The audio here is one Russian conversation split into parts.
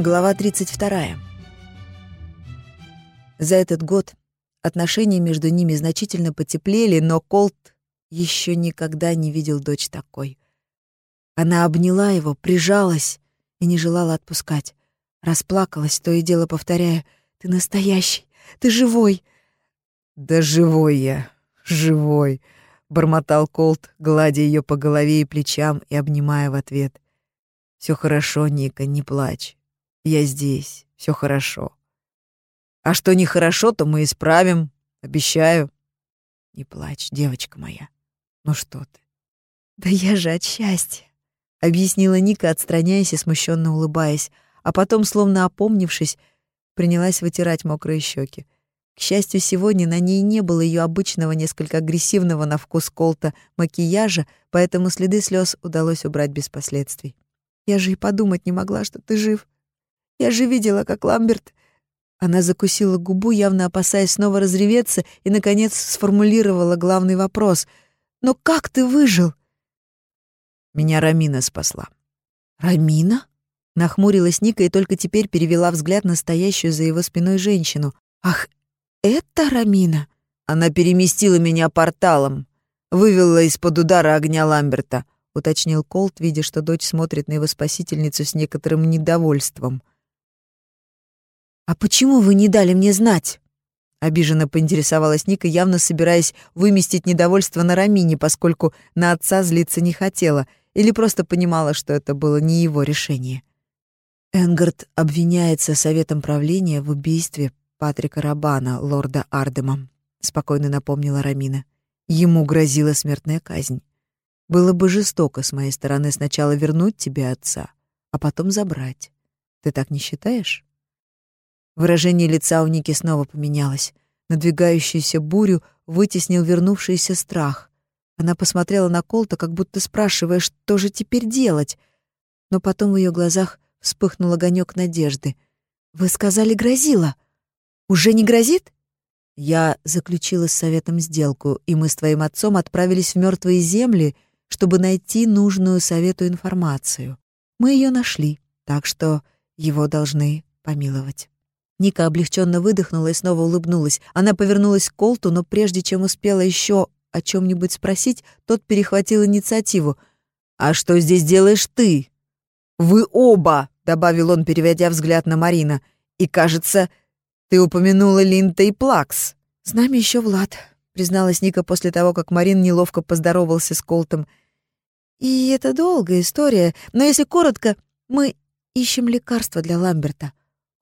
Глава 32. За этот год отношения между ними значительно потеплели, но Колт еще никогда не видел дочь такой. Она обняла его, прижалась и не желала отпускать. Расплакалась, то и дело повторяя «Ты настоящий, ты живой!» «Да живой я, живой!» — бормотал Колт, гладя ее по голове и плечам и обнимая в ответ. «Все хорошо, Ника, не плачь. Я здесь, все хорошо. А что нехорошо, то мы исправим, обещаю. Не плачь, девочка моя. Ну что ты? Да я же от счастья, объяснила Ника, отстраняясь и смущенно улыбаясь, а потом, словно опомнившись, принялась вытирать мокрые щеки. К счастью, сегодня на ней не было ее обычного, несколько агрессивного на вкус колта макияжа, поэтому следы слез удалось убрать без последствий. «Я же и подумать не могла, что ты жив», я же видела, как Ламберт...» Она закусила губу, явно опасаясь снова разреветься, и, наконец, сформулировала главный вопрос. «Но как ты выжил?» Меня Рамина спасла. «Рамина?» Нахмурилась Ника и только теперь перевела взгляд на стоящую за его спиной женщину. «Ах, это Рамина?» Она переместила меня порталом, вывела из-под удара огня Ламберта, уточнил Колт, видя, что дочь смотрит на его спасительницу с некоторым недовольством. «А почему вы не дали мне знать?» Обиженно поинтересовалась Ника, явно собираясь выместить недовольство на Рамине, поскольку на отца злиться не хотела, или просто понимала, что это было не его решение. Энгард обвиняется советом правления в убийстве Патрика Рабана, лорда Ардема, спокойно напомнила Рамина. Ему грозила смертная казнь. Было бы жестоко с моей стороны сначала вернуть тебе отца, а потом забрать. Ты так не считаешь? Выражение лица у Ники снова поменялось. Надвигающуюся бурю вытеснил вернувшийся страх. Она посмотрела на Колта, как будто спрашивая, что же теперь делать. Но потом в ее глазах вспыхнул огонек надежды. «Вы сказали, грозила. Уже не грозит?» Я заключила с советом сделку, и мы с твоим отцом отправились в мертвые земли, чтобы найти нужную совету информацию. Мы ее нашли, так что его должны помиловать. Ника облегченно выдохнула и снова улыбнулась. Она повернулась к Колту, но прежде чем успела еще о чем-нибудь спросить, тот перехватил инициативу. «А что здесь делаешь ты?» «Вы оба!» — добавил он, переводя взгляд на Марина. «И, кажется, ты упомянула Линта и Плакс». «С нами еще Влад», — призналась Ника после того, как Марин неловко поздоровался с Колтом. «И это долгая история, но если коротко, мы ищем лекарство для Ламберта.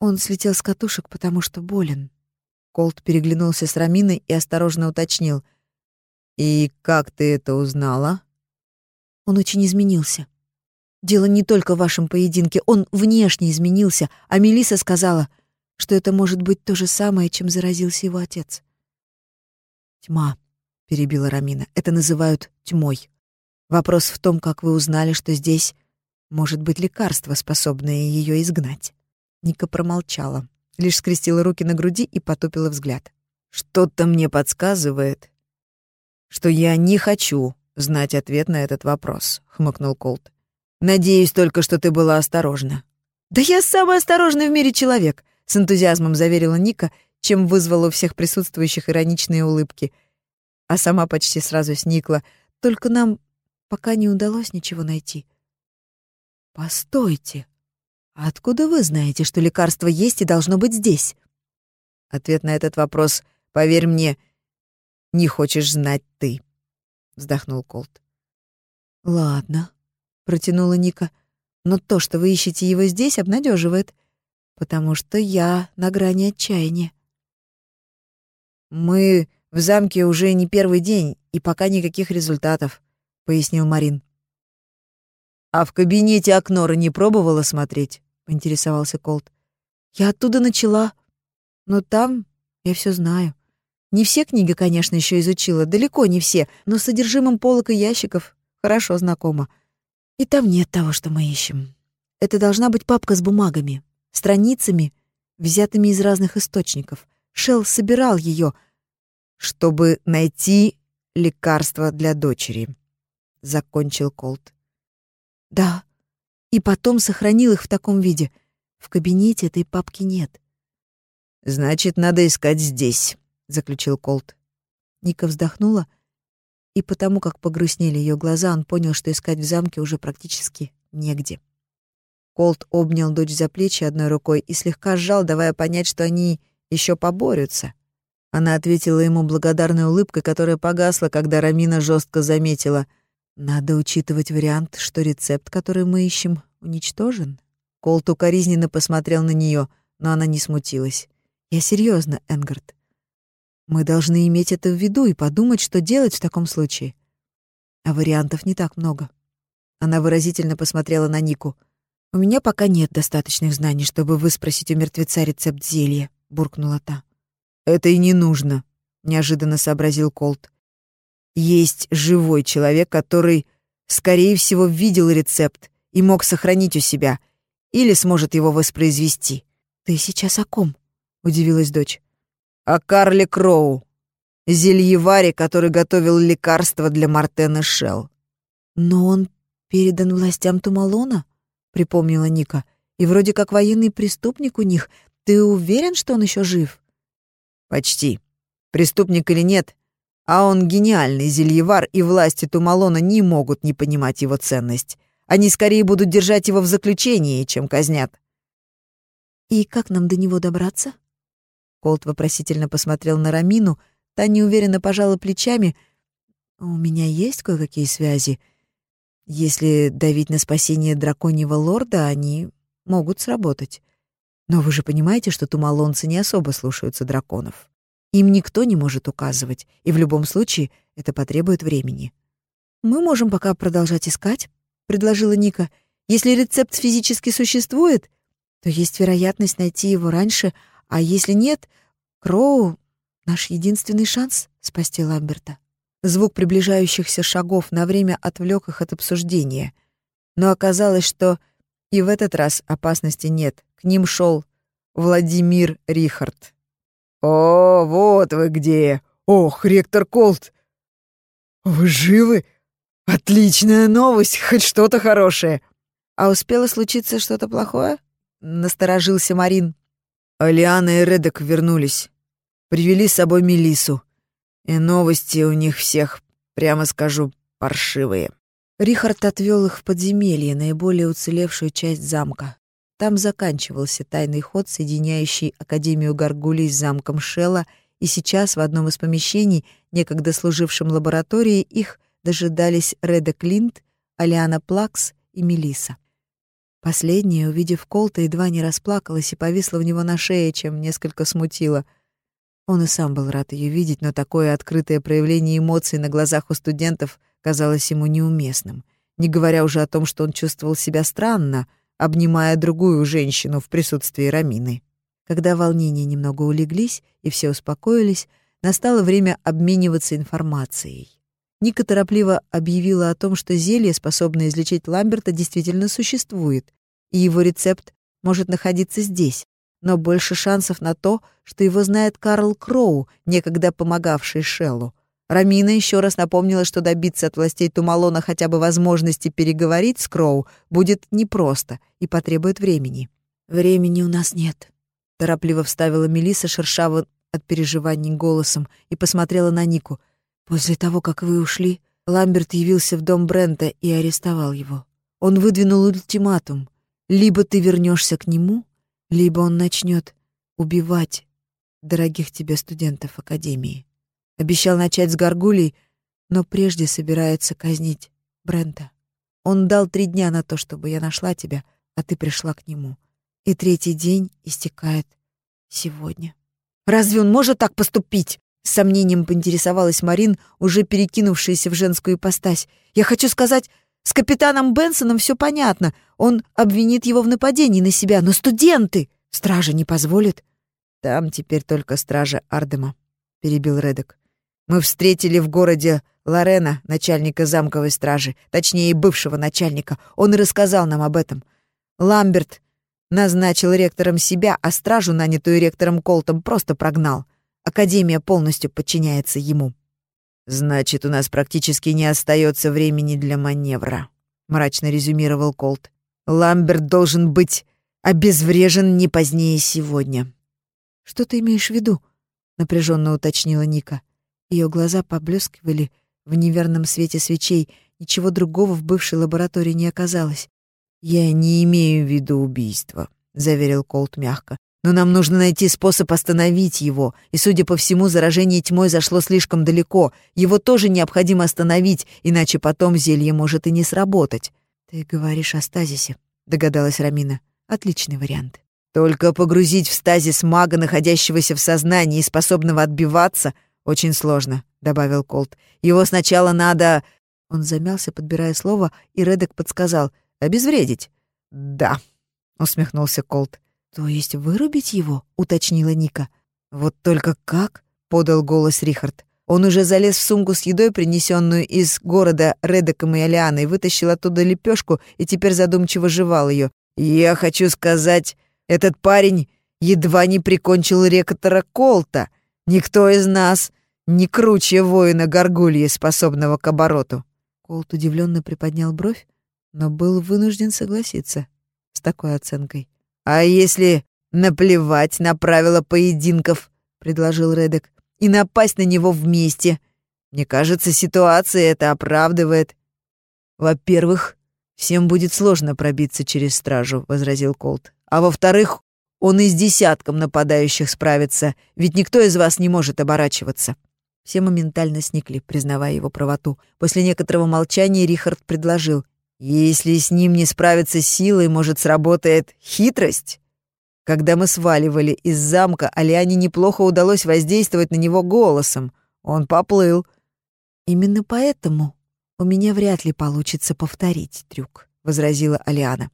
Он слетел с катушек, потому что болен. Колт переглянулся с Раминой и осторожно уточнил. «И как ты это узнала?» Он очень изменился. Дело не только в вашем поединке, он внешне изменился, а Мелиса сказала, что это может быть то же самое, чем заразился его отец. «Тьма», — перебила Рамина, — «это называют тьмой. Вопрос в том, как вы узнали, что здесь может быть лекарство, способное ее изгнать». Ника промолчала, лишь скрестила руки на груди и потупила взгляд. «Что-то мне подсказывает, что я не хочу знать ответ на этот вопрос», — хмыкнул Колт. «Надеюсь только, что ты была осторожна». «Да я самый осторожный в мире человек», — с энтузиазмом заверила Ника, чем вызвала у всех присутствующих ироничные улыбки. А сама почти сразу сникла. «Только нам пока не удалось ничего найти». «Постойте», «А откуда вы знаете, что лекарство есть и должно быть здесь?» Ответ на этот вопрос, поверь мне, не хочешь знать ты, вздохнул Колт. Ладно, протянула Ника. Но то, что вы ищете его здесь, обнадеживает, потому что я на грани отчаяния. Мы в замке уже не первый день, и пока никаких результатов, пояснил Марин. А в кабинете Акнора не пробовала смотреть? Поинтересовался Колт. Я оттуда начала, но там я все знаю. Не все книги, конечно, еще изучила, далеко не все, но с содержимым полок и ящиков хорошо знакома. И там нет того, что мы ищем. Это должна быть папка с бумагами, страницами, взятыми из разных источников. Шел собирал ее, чтобы найти лекарство для дочери, закончил Колт. Да, и потом сохранил их в таком виде. В кабинете этой папки нет. «Значит, надо искать здесь», — заключил Колт. Ника вздохнула, и потому как погрустнели ее глаза, он понял, что искать в замке уже практически негде. Колт обнял дочь за плечи одной рукой и слегка сжал, давая понять, что они еще поборются. Она ответила ему благодарной улыбкой, которая погасла, когда Рамина жестко заметила. «Надо учитывать вариант, что рецепт, который мы ищем, уничтожен». Колт укоризненно посмотрел на нее, но она не смутилась. «Я серьезно, Энгард. Мы должны иметь это в виду и подумать, что делать в таком случае. А вариантов не так много». Она выразительно посмотрела на Нику. «У меня пока нет достаточных знаний, чтобы выспросить у мертвеца рецепт зелья», — буркнула та. «Это и не нужно», — неожиданно сообразил Колт. «Есть живой человек, который, скорее всего, видел рецепт и мог сохранить у себя, или сможет его воспроизвести». «Ты сейчас о ком?» — удивилась дочь. «О Карле Кроу, зельеваре, который готовил лекарства для Мартена Шелл». «Но он передан властям Тумалона?» — припомнила Ника. «И вроде как военный преступник у них. Ты уверен, что он еще жив?» Почти. Преступник или нет, а он гениальный зельевар, и власти Тумалона не могут не понимать его ценность. Они скорее будут держать его в заключении, чем казнят. «И как нам до него добраться?» Колт вопросительно посмотрел на Рамину, та неуверенно пожала плечами. «У меня есть кое-какие связи. Если давить на спасение драконьего лорда, они могут сработать. Но вы же понимаете, что тумалонцы не особо слушаются драконов. Им никто не может указывать, и в любом случае это потребует времени. «Мы можем пока продолжать искать», — предложила Ника. «Если рецепт физически существует, то есть вероятность найти его раньше, а если нет, Кроу — наш единственный шанс спасти Ламберта». Звук приближающихся шагов на время отвлек их от обсуждения. Но оказалось, что и в этот раз опасности нет. К ним шел Владимир Рихард. «О, вот вы где! Ох, ректор Колт! Вы живы? Отличная новость, хоть что-то хорошее!» «А успело случиться что-то плохое?» — насторожился Марин. Алиана и Редок вернулись. Привели с собой Мелису. И новости у них всех, прямо скажу, паршивые. Рихард отвел их в подземелье, наиболее уцелевшую часть замка. Там заканчивался тайный ход, соединяющий Академию Гаргулей с замком Шелла, и сейчас в одном из помещений, некогда служившем лабораторией, их дожидались Реда Клинт, Алиана Плакс и Мелиса. Последняя, увидев Колта, едва не расплакалась и повисла в него на шее, чем несколько смутила. Он и сам был рад ее видеть, но такое открытое проявление эмоций на глазах у студентов казалось ему неуместным, не говоря уже о том, что он чувствовал себя странно — обнимая другую женщину в присутствии Рамины. Когда волнения немного улеглись и все успокоились, настало время обмениваться информацией. Ника торопливо объявила о том, что зелье, способное излечить Ламберта, действительно существует, и его рецепт может находиться здесь, но больше шансов на то, что его знает Карл Кроу, некогда помогавший Шеллу. Рамина еще раз напомнила, что добиться от властей Тумалона хотя бы возможности переговорить с Кроу будет непросто и потребует времени. «Времени у нас нет», — торопливо вставила Мелиса шершаво от переживаний голосом и посмотрела на Нику. «После того, как вы ушли, Ламберт явился в дом Брента и арестовал его. Он выдвинул ультиматум. Либо ты вернешься к нему, либо он начнет убивать дорогих тебе студентов Академии. Обещал начать с горгулей, но прежде собирается казнить Брента. Он дал три дня на то, чтобы я нашла тебя, а ты пришла к нему. И третий день истекает сегодня. Разве он может так поступить? С сомнением поинтересовалась Марин, уже перекинувшаяся в женскую ипостась. Я хочу сказать, с капитаном Бенсоном все понятно. Он обвинит его в нападении на себя, но студенты! Стража не позволит. Там теперь только стража Ардема, перебил Редок. Мы встретили в городе Лорена, начальника замковой стражи, точнее, бывшего начальника. Он и рассказал нам об этом. Ламберт назначил ректором себя, а стражу, нанятую ректором Колтом, просто прогнал. Академия полностью подчиняется ему. «Значит, у нас практически не остается времени для маневра», — мрачно резюмировал Колт. «Ламберт должен быть обезврежен не позднее сегодня». «Что ты имеешь в виду?» — напряженно уточнила Ника. Ее глаза поблескивали в неверном свете свечей, ничего другого в бывшей лаборатории не оказалось. «Я не имею в виду убийство», — заверил Колт мягко. «Но нам нужно найти способ остановить его, и, судя по всему, заражение тьмой зашло слишком далеко. Его тоже необходимо остановить, иначе потом зелье может и не сработать». «Ты говоришь о стазисе», — догадалась Рамина. «Отличный вариант». «Только погрузить в стазис мага, находящегося в сознании и способного отбиваться, очень сложно», — добавил Колт. «Его сначала надо...» Он замялся, подбирая слово, и Редек подсказал — Обезвредить?» «Да», — усмехнулся Колт. «То есть вырубить его?» — уточнила Ника. «Вот только как?» — подал голос Рихард. Он уже залез в сумку с едой, принесенную из города Редеком и Алианой, вытащил оттуда лепешку и теперь задумчиво жевал ее. «Я хочу сказать, этот парень едва не прикончил рекотора Колта. Никто из нас не круче воина Горгульи, способного к обороту». Колт удивленно приподнял бровь, но был вынужден согласиться с такой оценкой. «А если наплевать на правила поединков?» — предложил Редек. «И напасть на него вместе. Мне кажется, ситуация это оправдывает». «Во-первых, всем будет сложно пробиться через стражу», — возразил Колт. «А во-вторых, он и с десятком нападающих справится, ведь никто из вас не может оборачиваться». Все моментально сникли, признавая его правоту. После некоторого молчания Рихард предложил. Если с ним не справиться силой, может, сработает хитрость? Когда мы сваливали из замка, Алиане неплохо удалось воздействовать на него голосом. Он поплыл. «Именно поэтому у меня вряд ли получится повторить трюк», — возразила Алиана.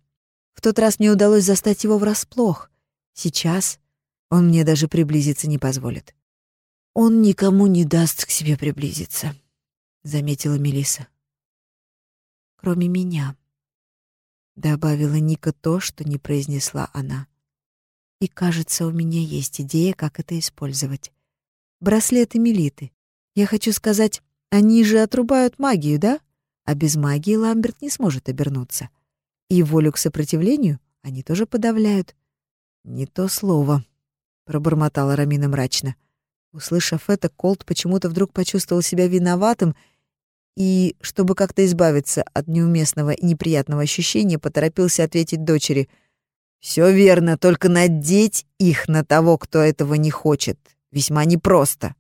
«В тот раз мне удалось застать его врасплох. Сейчас он мне даже приблизиться не позволит». «Он никому не даст к себе приблизиться», — заметила Мелиса кроме меня. Добавила Ника то, что не произнесла она. И кажется, у меня есть идея, как это использовать. Браслеты Мелиты. Я хочу сказать, они же отрубают магию, да? А без магии Ламберт не сможет обернуться. И волю к сопротивлению они тоже подавляют. «Не то слово», — пробормотала Рамина мрачно. Услышав это, Колт почему-то вдруг почувствовал себя виноватым и, чтобы как-то избавиться от неуместного и неприятного ощущения, поторопился ответить дочери. «Все верно, только надеть их на того, кто этого не хочет, весьма непросто».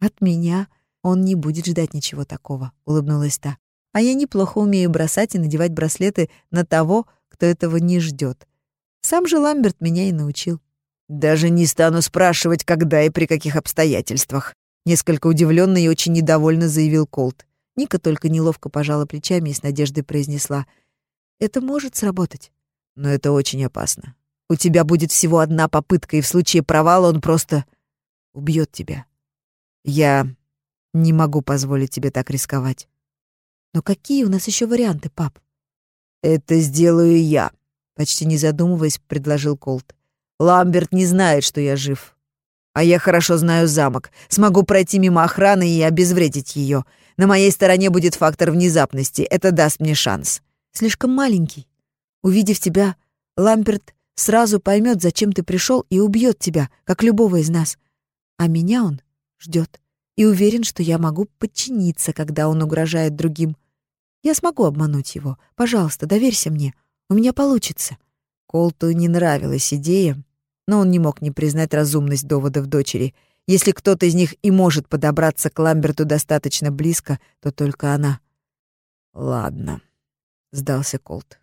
«От меня он не будет ждать ничего такого», — улыбнулась та. «А я неплохо умею бросать и надевать браслеты на того, кто этого не ждет. Сам же Ламберт меня и научил». «Даже не стану спрашивать, когда и при каких обстоятельствах», — несколько удивленно и очень недовольно заявил Колт. Ника только неловко пожала плечами и с надеждой произнесла. «Это может сработать». «Но это очень опасно. У тебя будет всего одна попытка, и в случае провала он просто убьет тебя. Я не могу позволить тебе так рисковать». «Но какие у нас еще варианты, пап?» «Это сделаю я», — почти не задумываясь, предложил Колт. «Ламберт не знает, что я жив. А я хорошо знаю замок. Смогу пройти мимо охраны и обезвредить ее. На моей стороне будет фактор внезапности. Это даст мне шанс. Слишком маленький. Увидев тебя, Ламперт сразу поймет, зачем ты пришел, и убьет тебя, как любого из нас. А меня он ждет и уверен, что я могу подчиниться, когда он угрожает другим. Я смогу обмануть его. Пожалуйста, доверься мне. У меня получится. Колту не нравилась идея, но он не мог не признать разумность доводов дочери — если кто-то из них и может подобраться к Ламберту достаточно близко, то только она. «Ладно», — сдался Колт.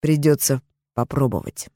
«Придется попробовать».